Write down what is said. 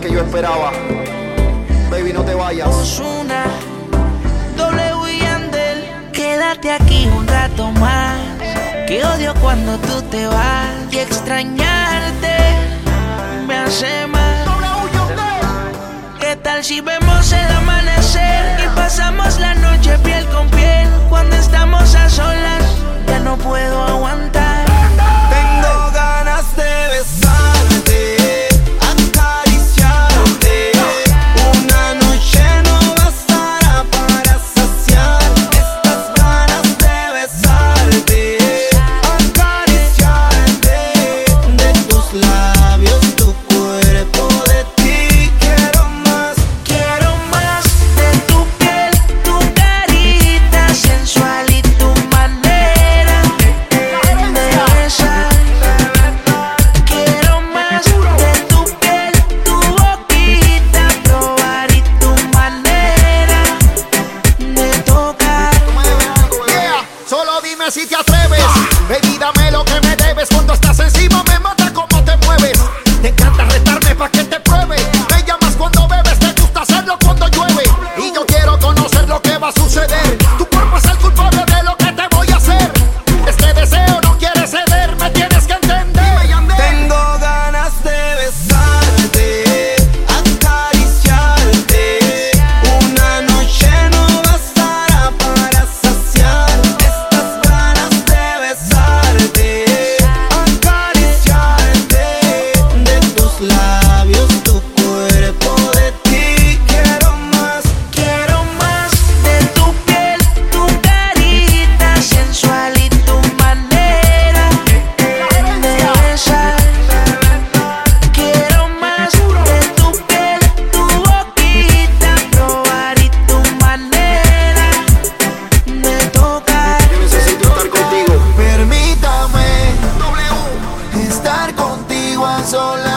que yo esperaba. Baby, no te vayas. Osuna, W y Andel, quédate aquí un rato más. Que odio cuando tú te vas y extrañarte me hace mal. ¿Qué tal si vemos el amanecer y pasamos la noche piel con piel? Cuando estamos a solas, ya no puedo aguantar. sola.